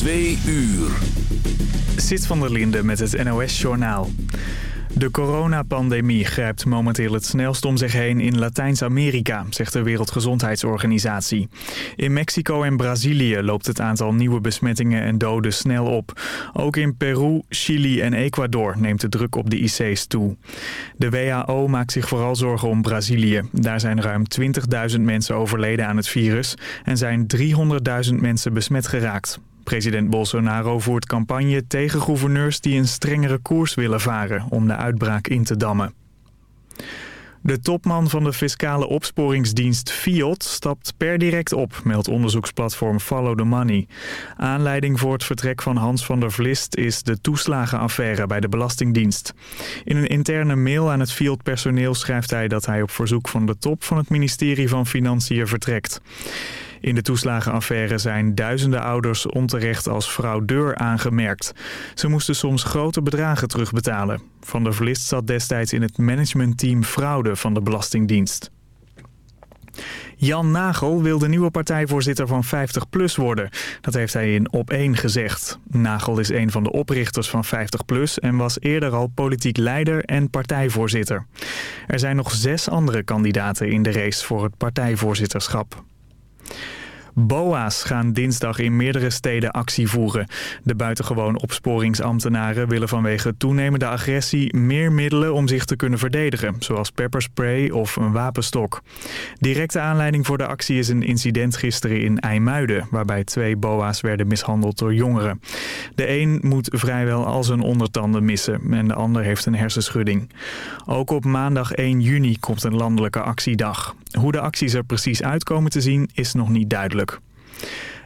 Twee uur. Zit van der Linde met het NOS-journaal. De coronapandemie grijpt momenteel het snelst om zich heen in Latijns-Amerika, zegt de Wereldgezondheidsorganisatie. In Mexico en Brazilië loopt het aantal nieuwe besmettingen en doden snel op. Ook in Peru, Chili en Ecuador neemt de druk op de IC's toe. De WHO maakt zich vooral zorgen om Brazilië. Daar zijn ruim 20.000 mensen overleden aan het virus en zijn 300.000 mensen besmet geraakt. President Bolsonaro voert campagne tegen gouverneurs die een strengere koers willen varen om de uitbraak in te dammen. De topman van de fiscale opsporingsdienst FIOD stapt per direct op, meldt onderzoeksplatform Follow the Money. Aanleiding voor het vertrek van Hans van der Vlist is de toeslagenaffaire bij de Belastingdienst. In een interne mail aan het FIOD-personeel schrijft hij dat hij op verzoek van de top van het ministerie van Financiën vertrekt. In de toeslagenaffaire zijn duizenden ouders onterecht als fraudeur aangemerkt. Ze moesten soms grote bedragen terugbetalen. Van der Vlist zat destijds in het managementteam fraude van de Belastingdienst. Jan Nagel wil de nieuwe partijvoorzitter van 50PLUS worden. Dat heeft hij in Op1 gezegd. Nagel is een van de oprichters van 50PLUS en was eerder al politiek leider en partijvoorzitter. Er zijn nog zes andere kandidaten in de race voor het partijvoorzitterschap. BOA's gaan dinsdag in meerdere steden actie voeren. De buitengewoon opsporingsambtenaren willen vanwege toenemende agressie meer middelen om zich te kunnen verdedigen, zoals pepperspray of een wapenstok. Directe aanleiding voor de actie is een incident gisteren in IJmuiden, waarbij twee BOA's werden mishandeld door jongeren. De een moet vrijwel al zijn ondertanden missen en de ander heeft een hersenschudding. Ook op maandag 1 juni komt een landelijke actiedag. Hoe de acties er precies uitkomen te zien is nog niet duidelijk.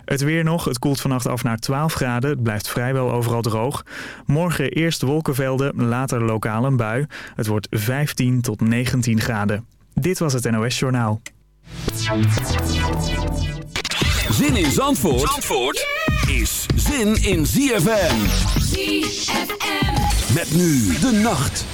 Het weer nog. Het koelt vannacht af naar 12 graden. Het blijft vrijwel overal droog. Morgen eerst wolkenvelden, later lokaal een bui. Het wordt 15 tot 19 graden. Dit was het NOS Journaal. Zin in Zandvoort, Zandvoort is zin in ZFM. ZFM. Met nu de nacht.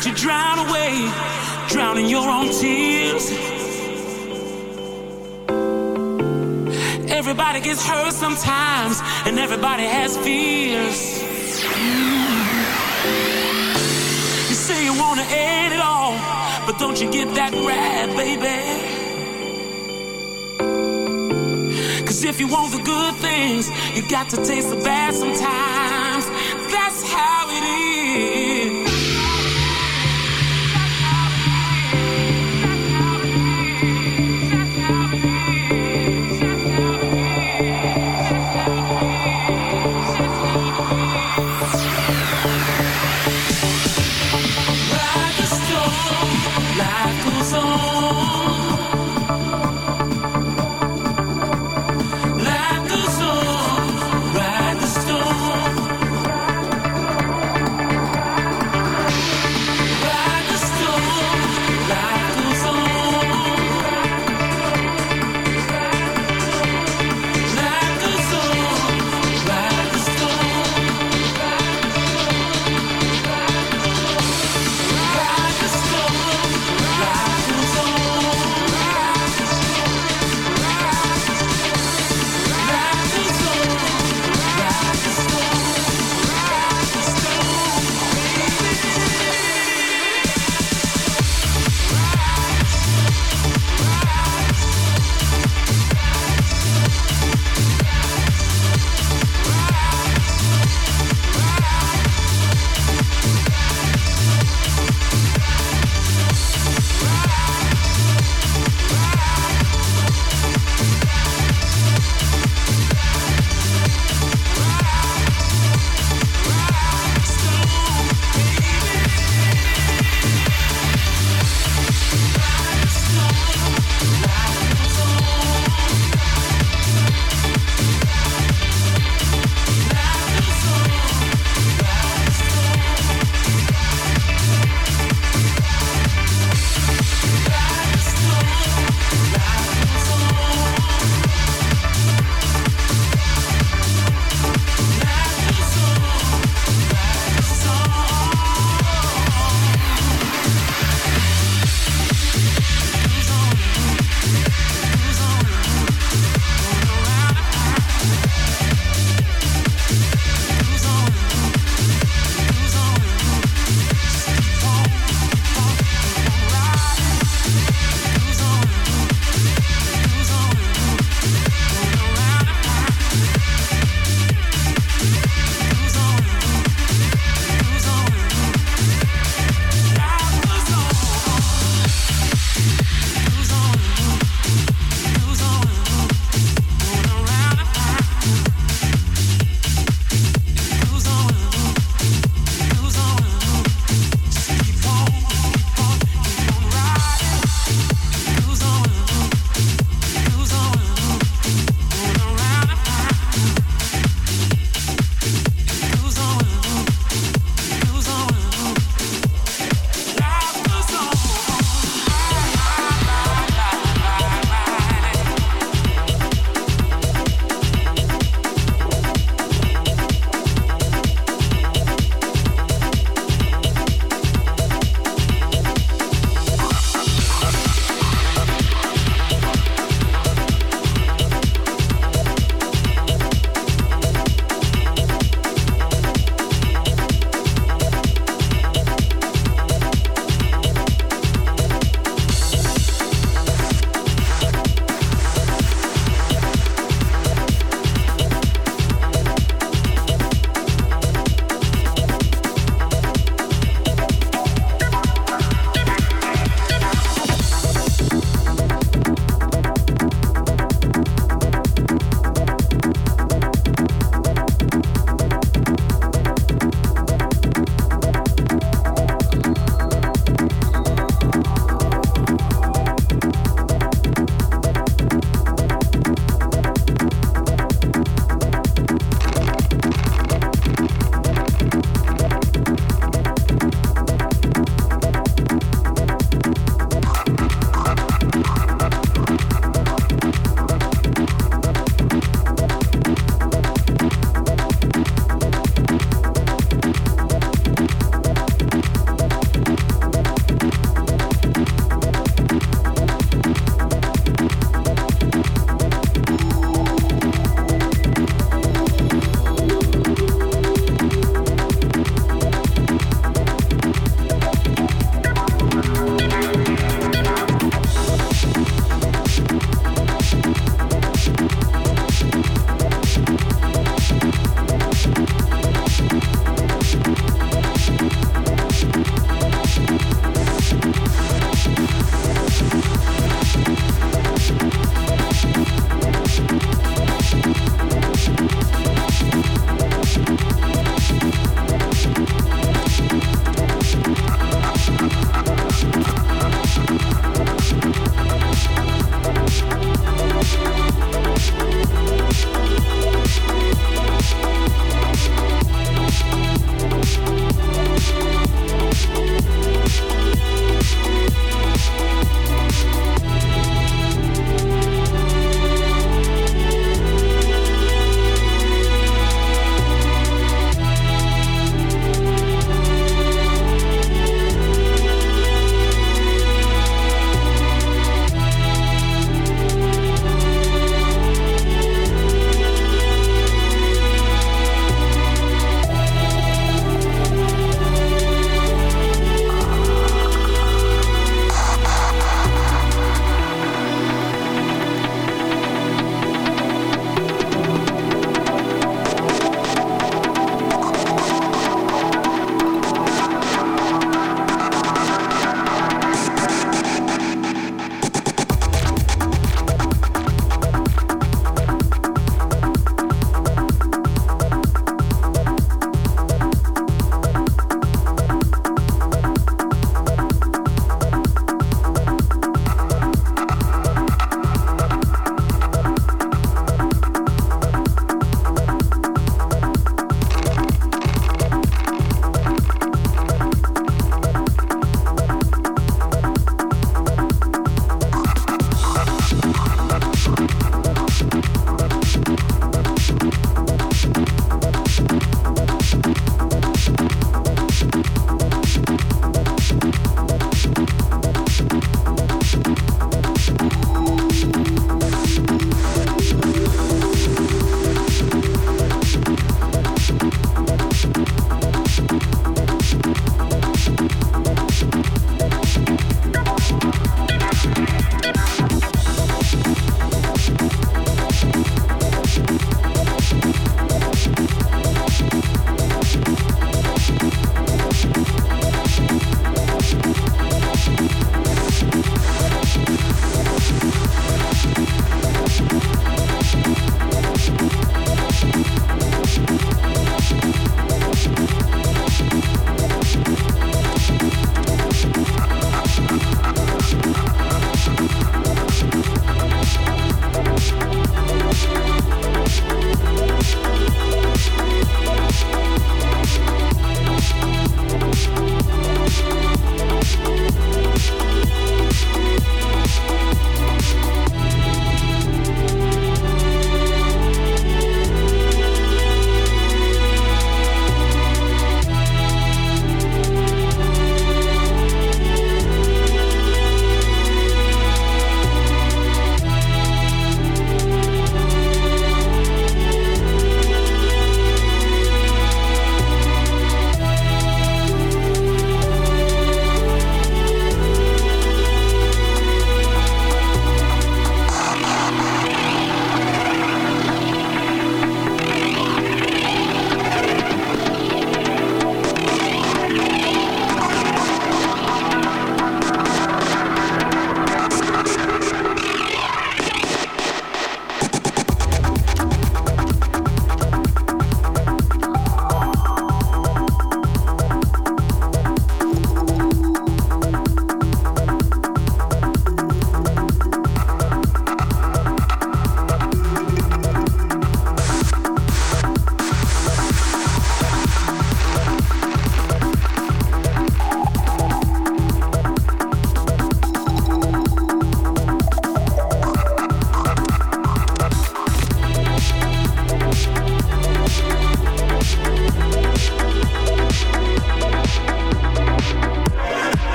Can't you drown away, drowning your own tears. Everybody gets hurt sometimes, and everybody has fears. You say you wanna end it all, but don't you get that rap, baby? Cause if you want the good things, you got to taste the bad sometimes.